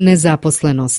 nezaposlenost.